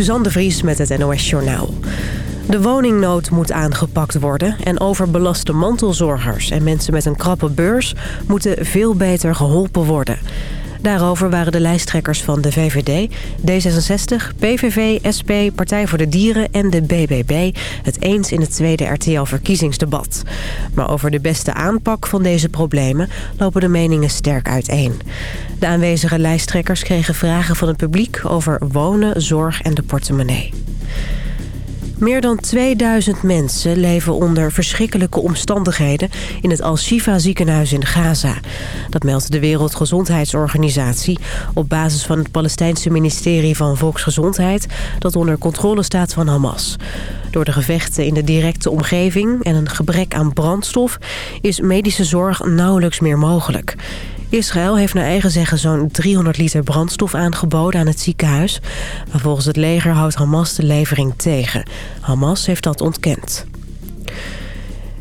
Suzanne Vries met het NOS Journaal. De woningnood moet aangepakt worden en overbelaste mantelzorgers en mensen met een krappe beurs moeten veel beter geholpen worden. Daarover waren de lijsttrekkers van de VVD, D66, PVV, SP, Partij voor de Dieren en de BBB... het eens in het tweede RTL-verkiezingsdebat. Maar over de beste aanpak van deze problemen lopen de meningen sterk uiteen. De aanwezige lijsttrekkers kregen vragen van het publiek over wonen, zorg en de portemonnee. Meer dan 2000 mensen leven onder verschrikkelijke omstandigheden... in het Al-Shifa ziekenhuis in Gaza. Dat meldt de Wereldgezondheidsorganisatie... op basis van het Palestijnse ministerie van Volksgezondheid... dat onder controle staat van Hamas. Door de gevechten in de directe omgeving en een gebrek aan brandstof... is medische zorg nauwelijks meer mogelijk. Israël heeft naar eigen zeggen zo'n 300 liter brandstof aangeboden aan het ziekenhuis. Maar volgens het leger houdt Hamas de levering tegen. Hamas heeft dat ontkend.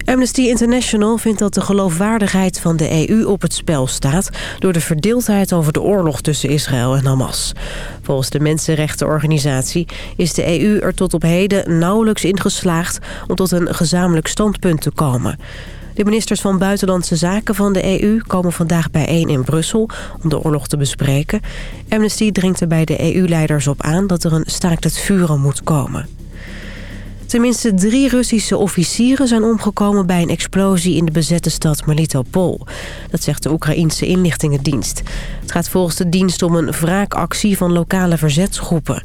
Amnesty International vindt dat de geloofwaardigheid van de EU op het spel staat... door de verdeeldheid over de oorlog tussen Israël en Hamas. Volgens de mensenrechtenorganisatie is de EU er tot op heden nauwelijks in geslaagd... om tot een gezamenlijk standpunt te komen. De ministers van Buitenlandse Zaken van de EU komen vandaag bijeen in Brussel om de oorlog te bespreken. Amnesty dringt er bij de EU-leiders op aan dat er een staakt het vuren moet komen. Tenminste drie Russische officieren zijn omgekomen bij een explosie in de bezette stad Melitopol. Dat zegt de Oekraïense inlichtingendienst. Het gaat volgens de dienst om een wraakactie van lokale verzetsgroepen.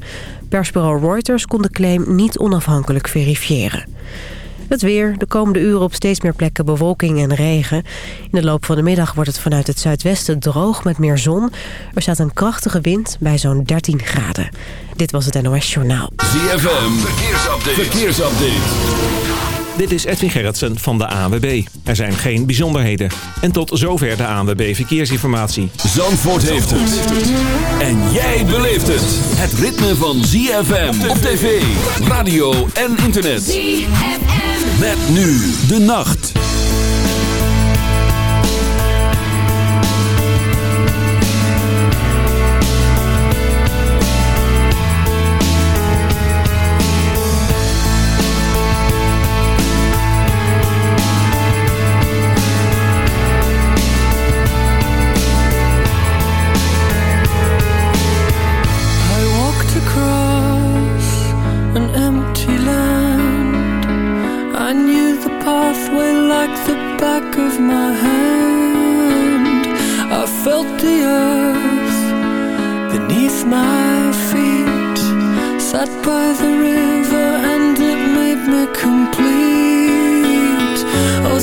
Persbureau Reuters kon de claim niet onafhankelijk verifiëren. Het weer. De komende uren op steeds meer plekken bewolking en regen. In de loop van de middag wordt het vanuit het zuidwesten droog met meer zon. Er staat een krachtige wind bij zo'n 13 graden. Dit was het NOS Journaal. ZFM. Verkeersupdate. Verkeersupdate. Dit is Edwin Gerritsen van de ANWB. Er zijn geen bijzonderheden. En tot zover de ANWB Verkeersinformatie. Zandvoort heeft het. En jij beleeft het. Het ritme van ZFM op tv, radio en internet. ZFM. Met nu de nacht. my hand. I felt the earth beneath my feet Sat by the river and it made me complete. Oh,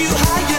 you want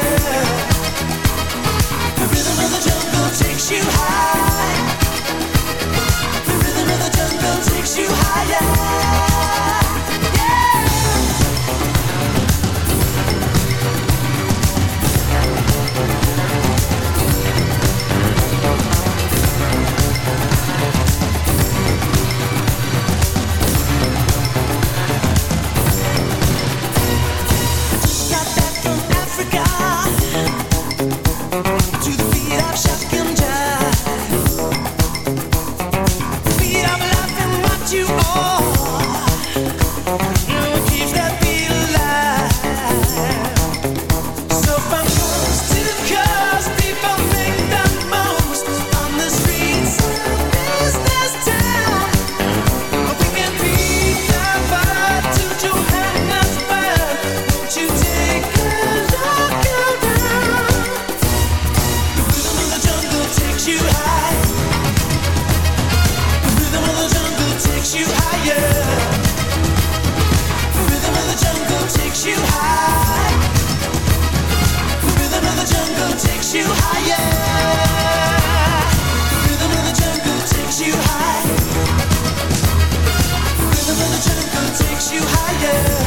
it,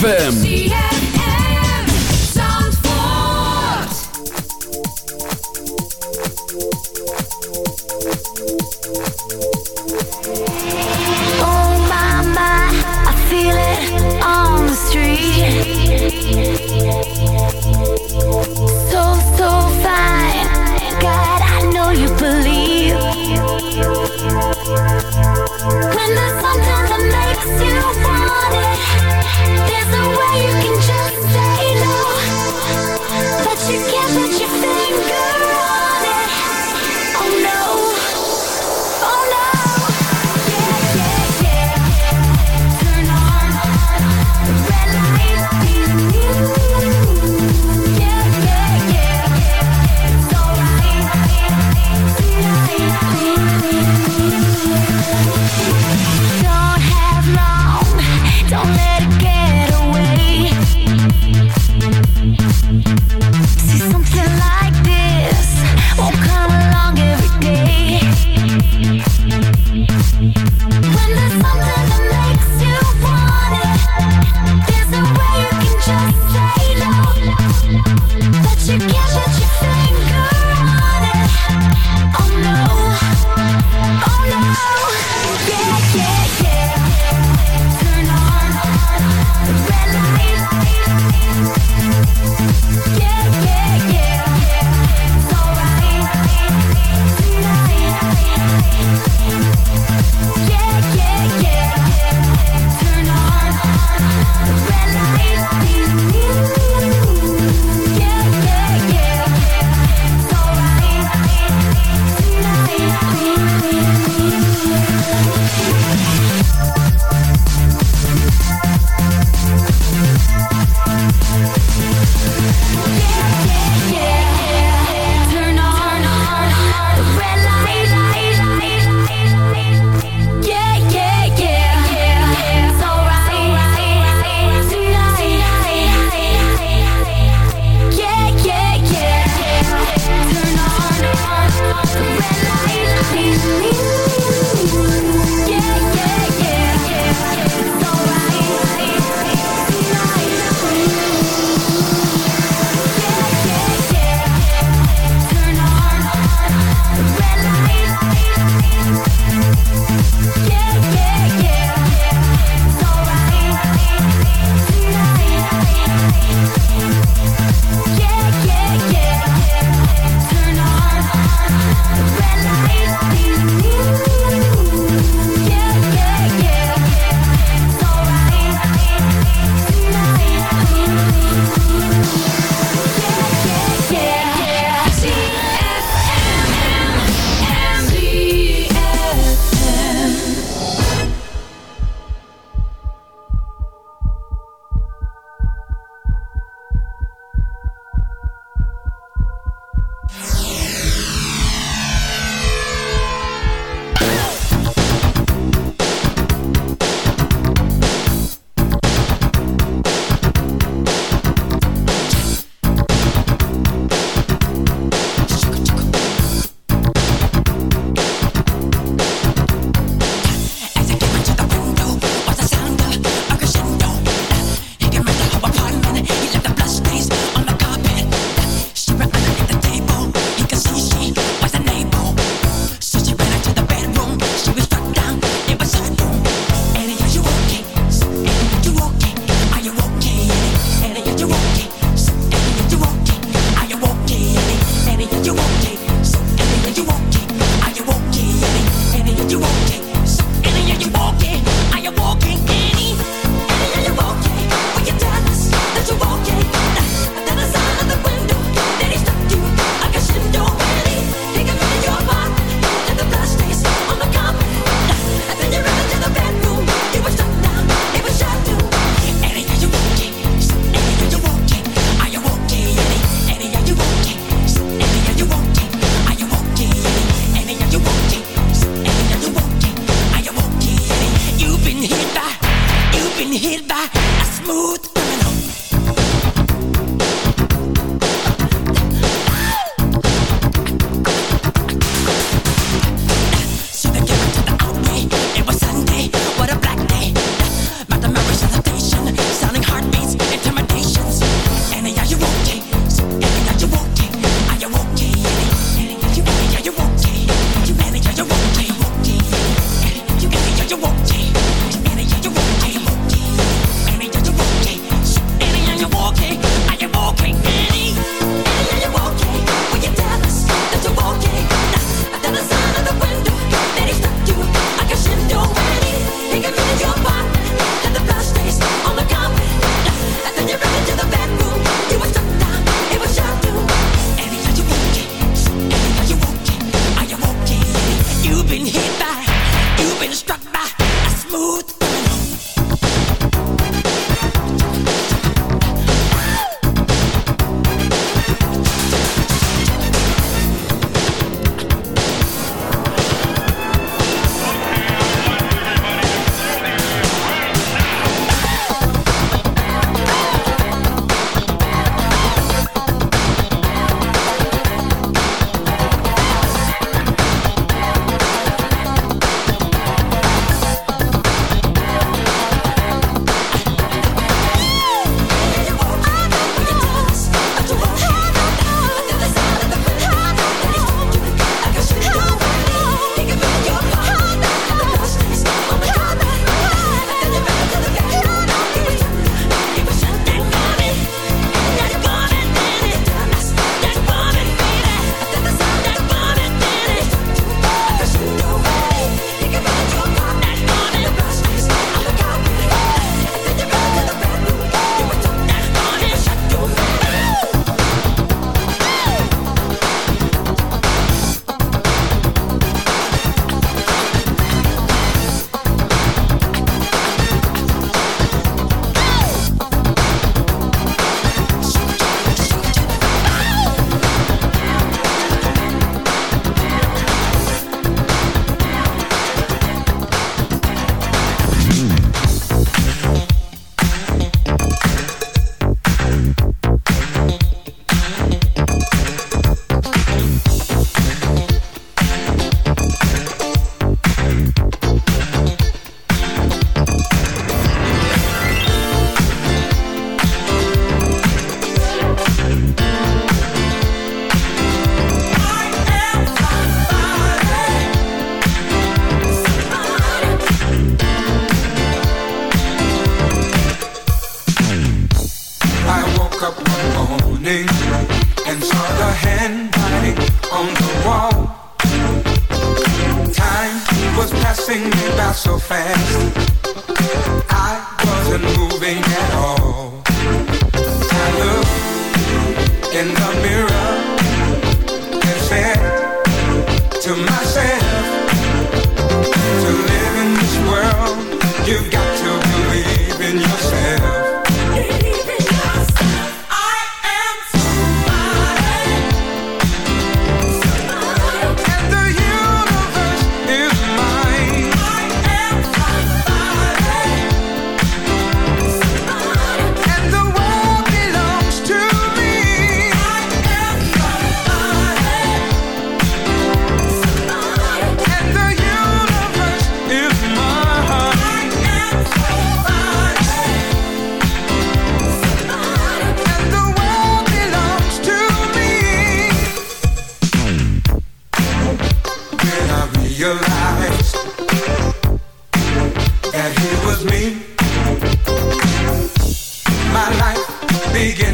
there's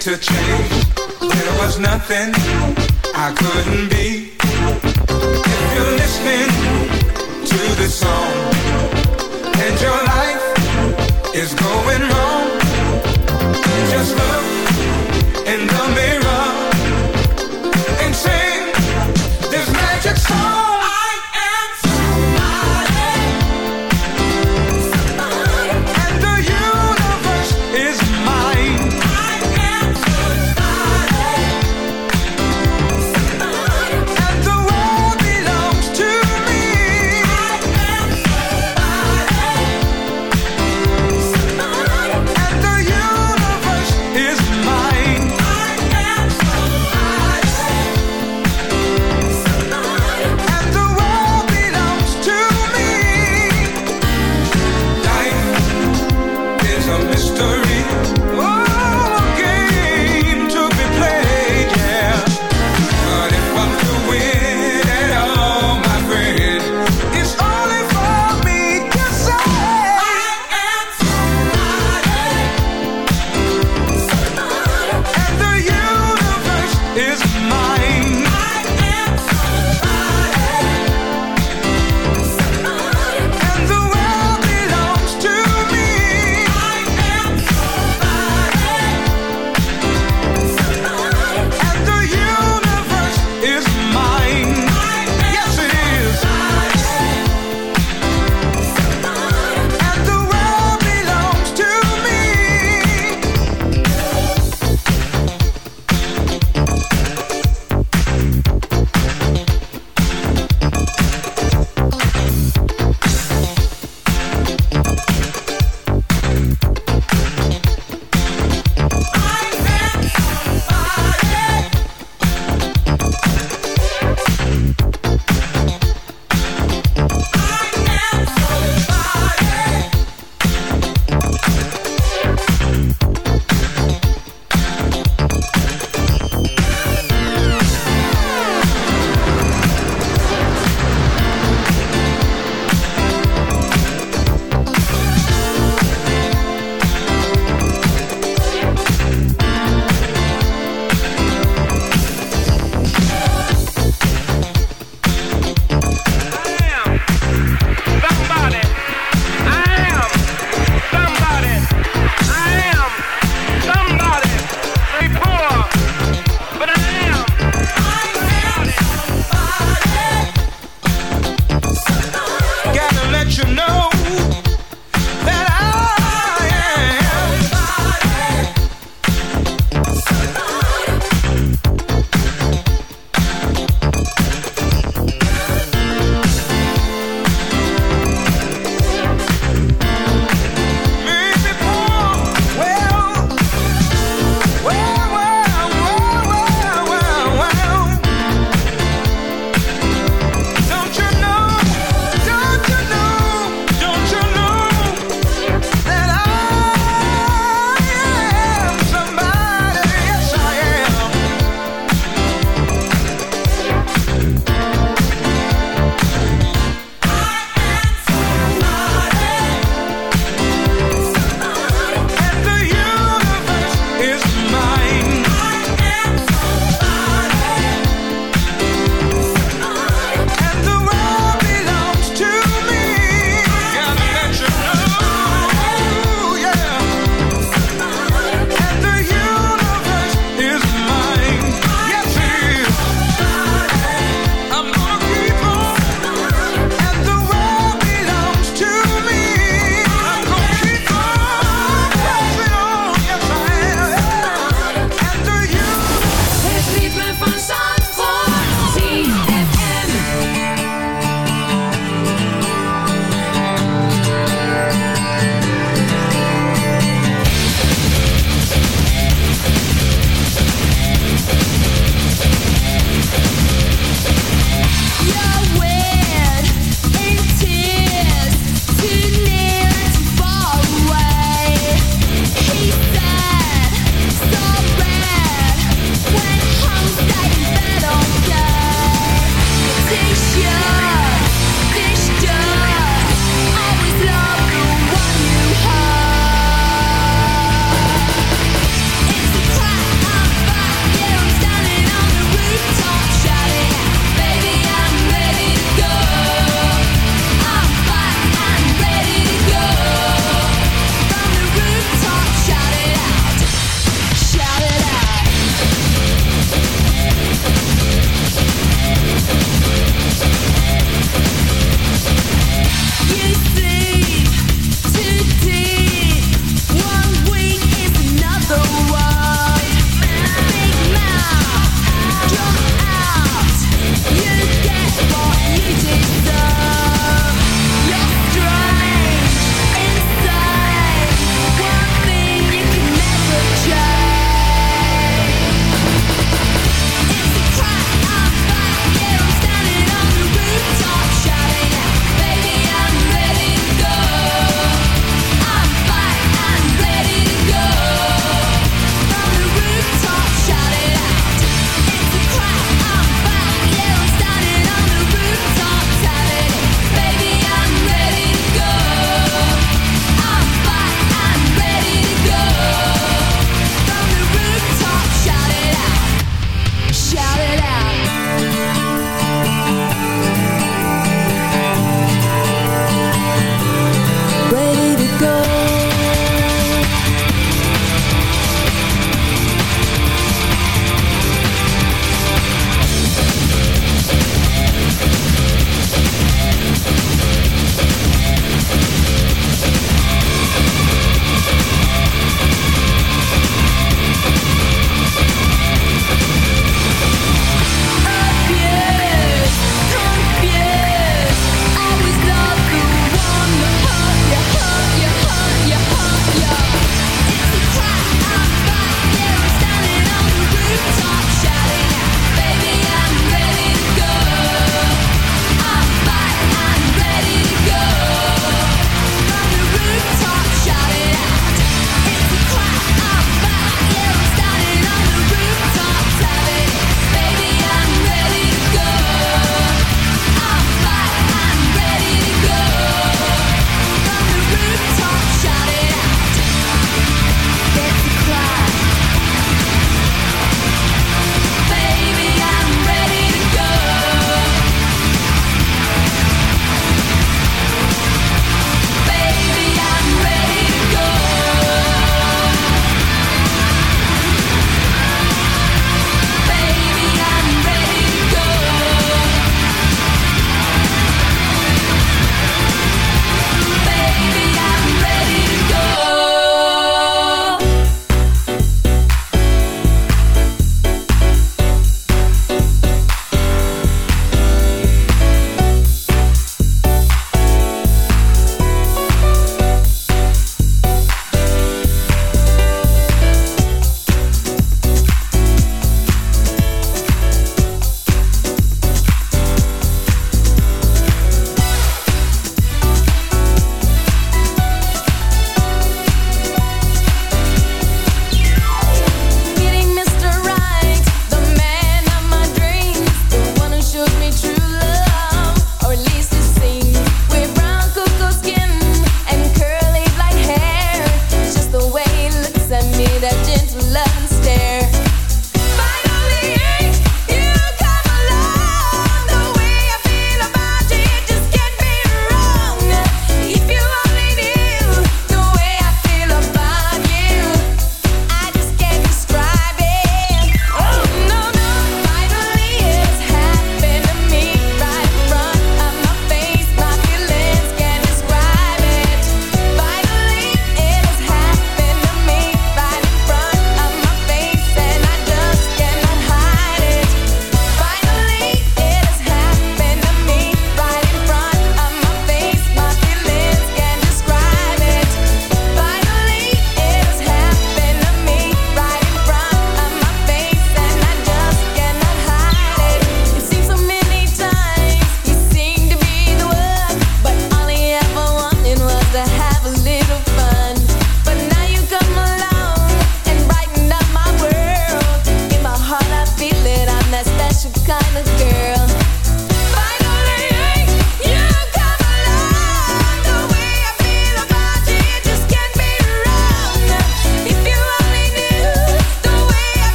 to change. There was nothing I couldn't be. If you're listening to this song and your life is going wrong, just look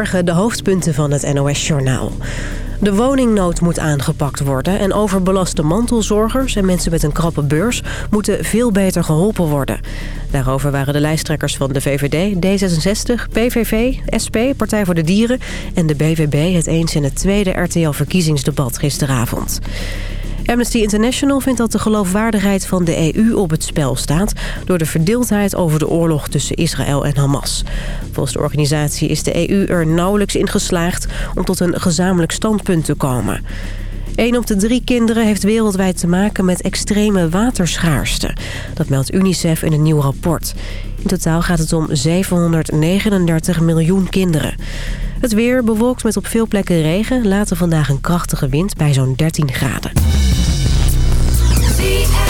De hoofdpunten van het NOS-journaal. De woningnood moet aangepakt worden en overbelaste mantelzorgers en mensen met een krappe beurs moeten veel beter geholpen worden. Daarover waren de lijsttrekkers van de VVD, D66, PVV, SP, Partij voor de Dieren en de BVB het eens in het tweede RTL-verkiezingsdebat gisteravond. Amnesty International vindt dat de geloofwaardigheid van de EU op het spel staat... door de verdeeldheid over de oorlog tussen Israël en Hamas. Volgens de organisatie is de EU er nauwelijks in geslaagd om tot een gezamenlijk standpunt te komen. Een op de drie kinderen heeft wereldwijd te maken met extreme waterschaarste. Dat meldt UNICEF in een nieuw rapport. In totaal gaat het om 739 miljoen kinderen. Het weer bewolkt met op veel plekken regen. Later vandaag een krachtige wind bij zo'n 13 graden. Rock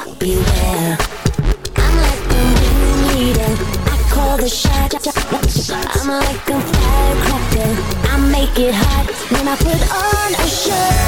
I'm like the. I call the. I'm like a firecracker. I make it hot when I put on a show.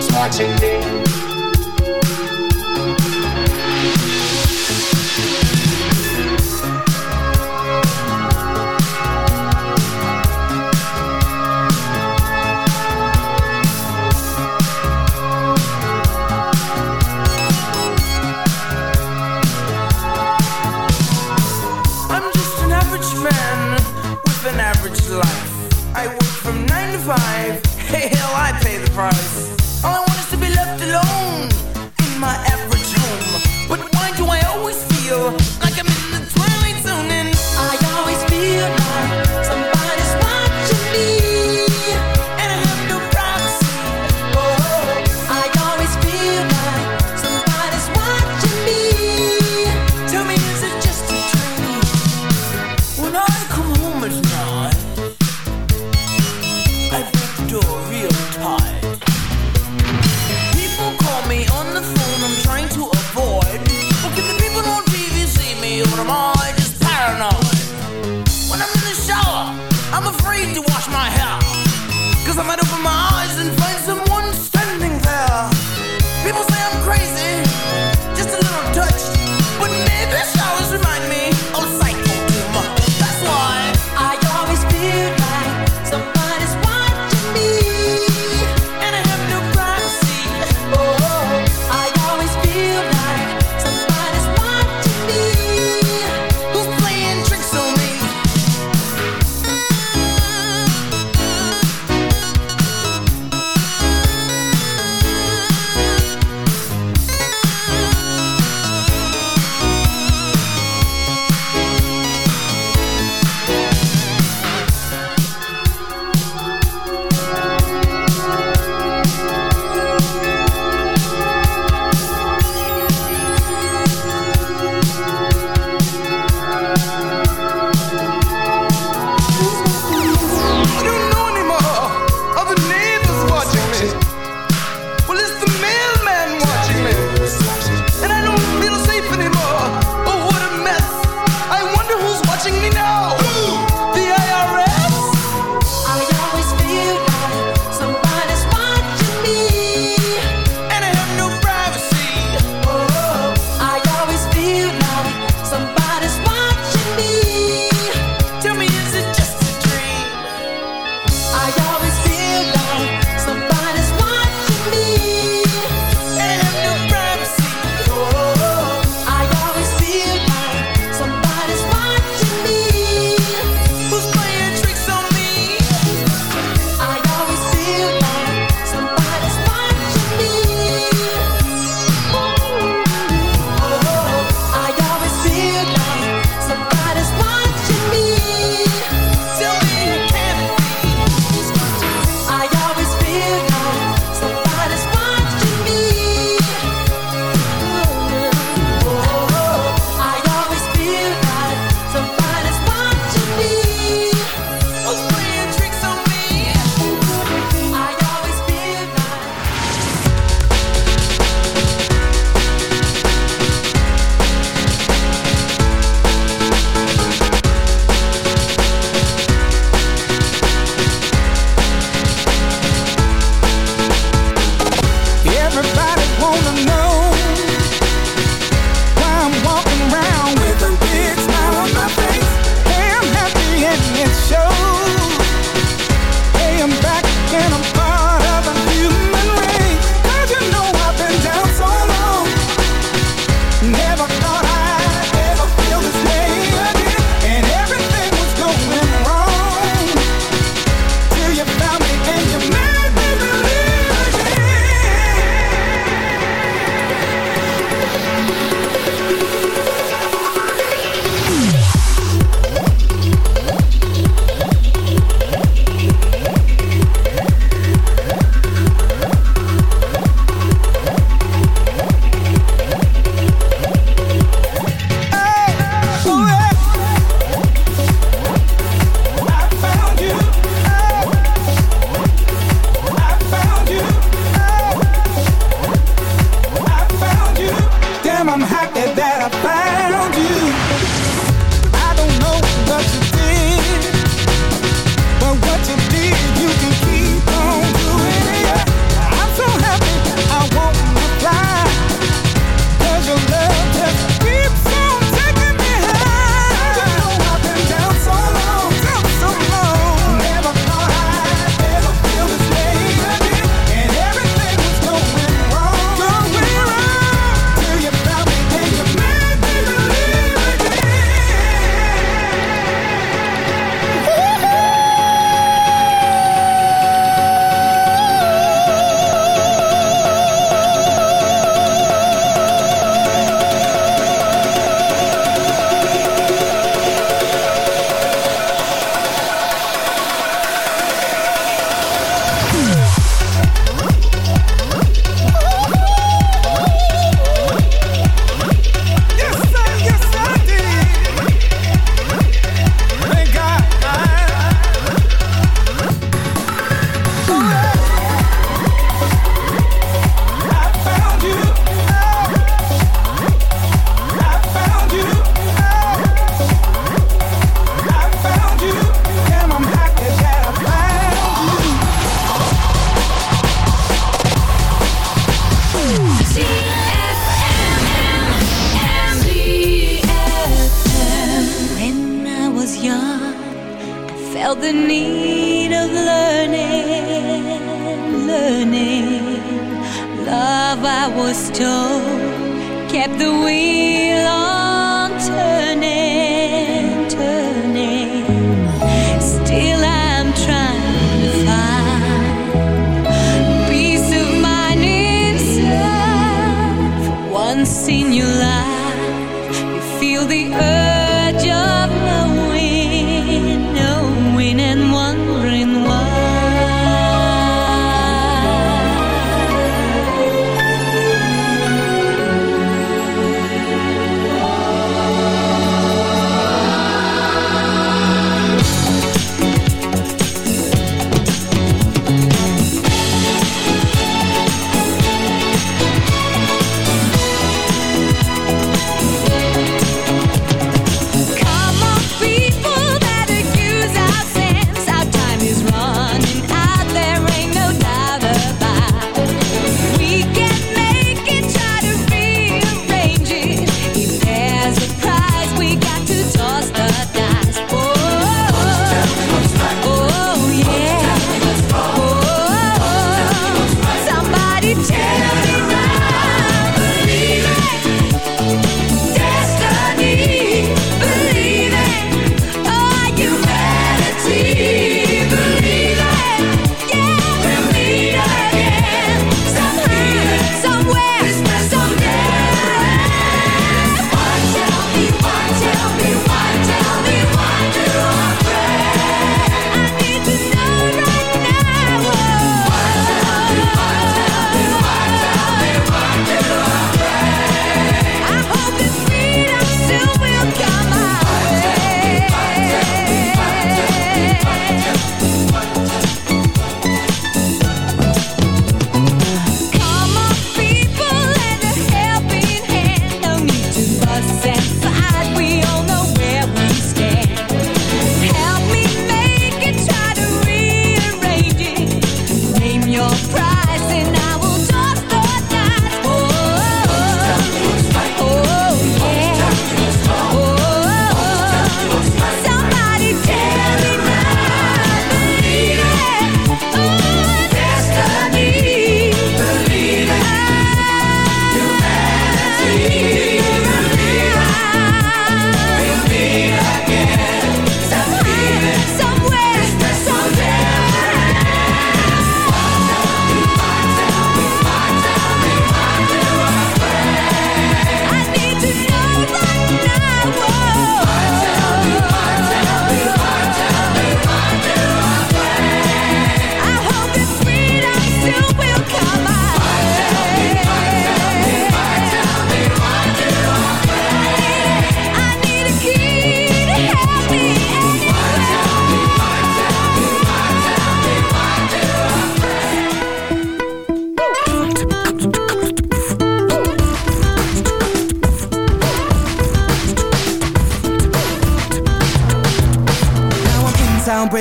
Who's watching me.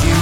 you.